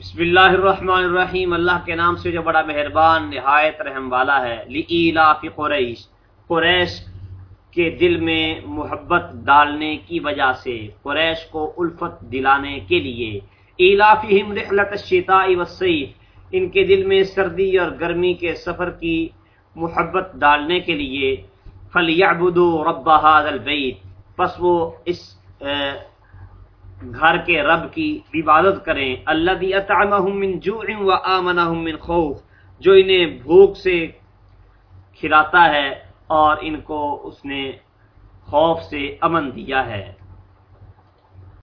بسم اللہ الرحمن الرحیم۔ اللہ کے نام سے جو بڑا مہربان، نہایت رحم والا ہے۔ لإیلاف قریش۔ قریش کے دل میں محبت ڈالنے کی وجہ سے، قریش کو الفت دلانے کے لیے۔ ایلافہم رحلت الشتاء والصیف ان کے دل میں سردی اور گرمی کے سفر کی محبت ڈالنے کے لیے۔ فلیعبدوا رب هذا البیت پس وہ اس گھر کے رب کی عبادت کریں۔ اللہ اطعمهم من جوع وآمنهم من خوف، جو انہیں بھوک سے کھلاتا ہے اور ان کو اس نے خوف سے امن دیا ہے۔